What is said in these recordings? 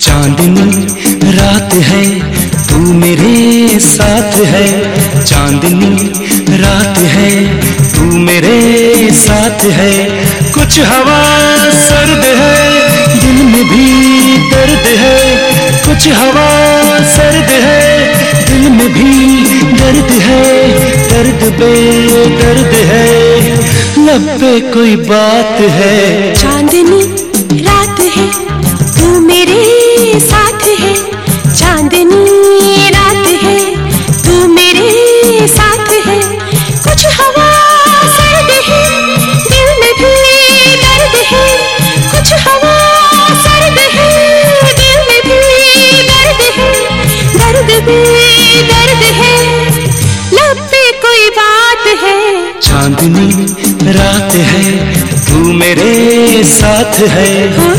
चांदनी रात है तू मेरे साथ है चांदनी रात है तू मेरे साथ है कुछ हवा सर्द है दिल में भी दर्द है कुछ हवा सर्द है दिल में भी दर्द है बे दर्द है लब पे कोई बात है। चांदनी साथ है। वो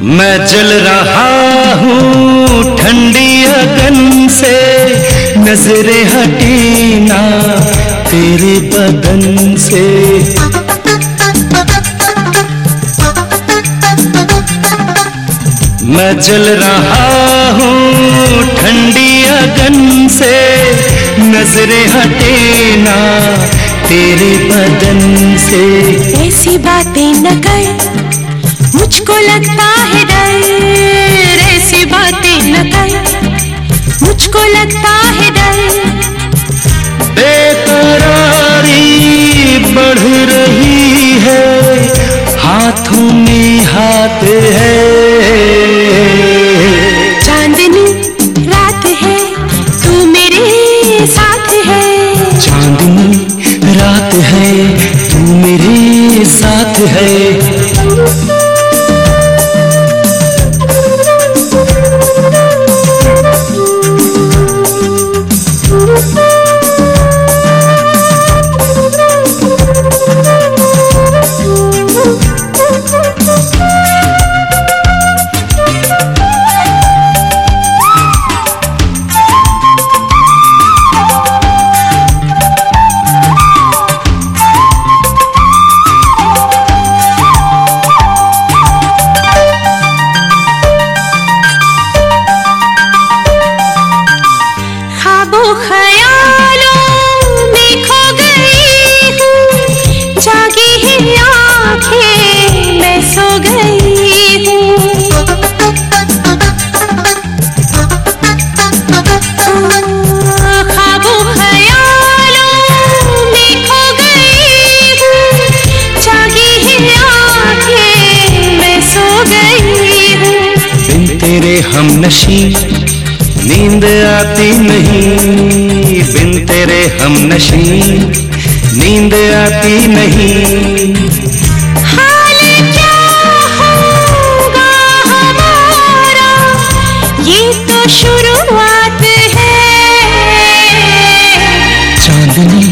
मैं जल रहा हूँ ठंडी अगन से, नज़रें हटी ना तेरे बदन से। मैं जल रहा हूँ ठंडी अगन से, नज़रें हटे ना तेरे बदन से। ऐसी बातें न कर लगता है डर, ऐसी बातें न कर। मुझको लगता है डर। बेकरारी बढ़ रही है, हाथों में हाथ है। नशी नींद आती नहीं बिन तेरे हम नशी। नींद आती नहीं। हाल क्या होगा हमारा? ये तो शुरुआत है। चांदनी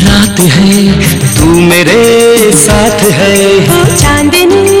रात है तू मेरे साथ है। चांदनी।